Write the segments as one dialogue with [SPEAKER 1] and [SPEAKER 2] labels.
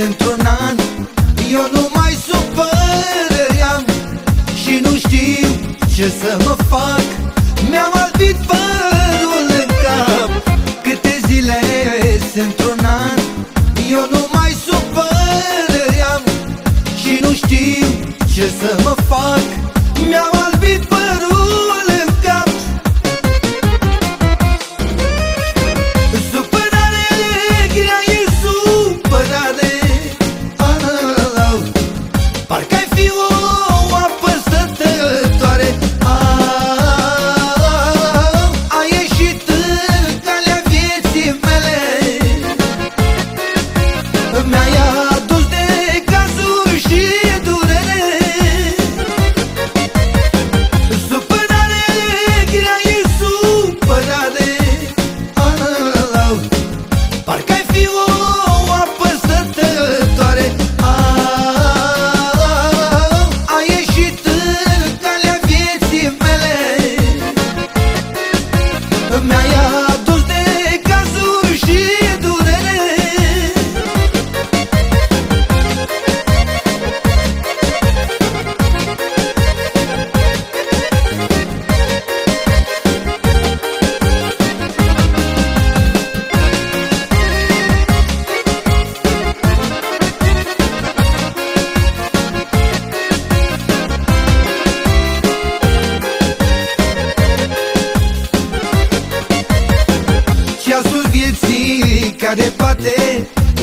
[SPEAKER 1] într-un an Eu nu mai supăream Și nu știu ce să mă fac Mi-am albit părul în cap. Câte zile într-un an Eu nu mai supăream Și nu știu ce să mă fac But now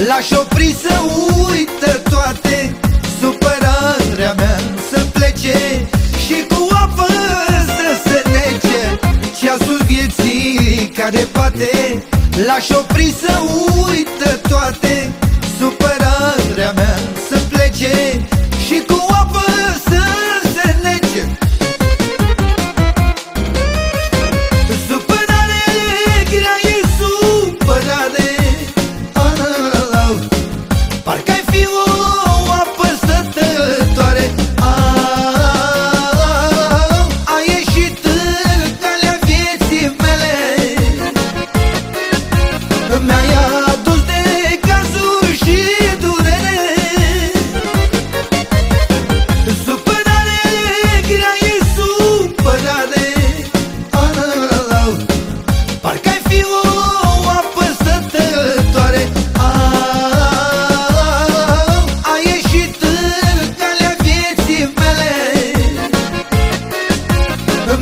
[SPEAKER 1] L-aș opri să uită toate Supărarea mea să plece Și cu apă să se nece. Ceasul vieții care poate L-aș opri să uită toate Supărarea mea să plece Și cu apă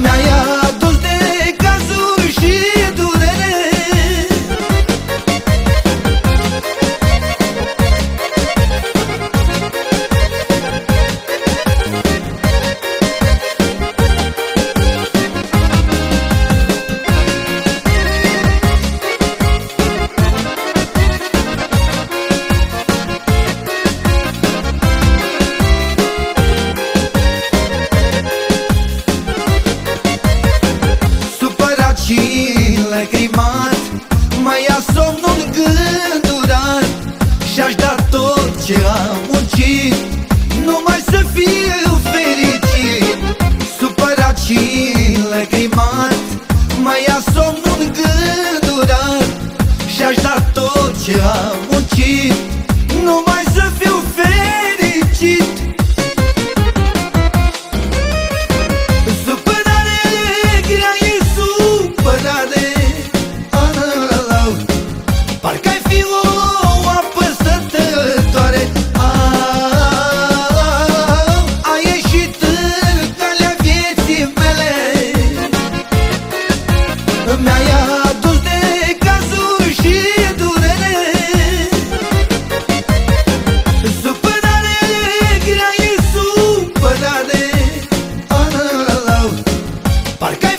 [SPEAKER 1] Maya. domnul gândul Și-aș da tot ce am muncit. Parque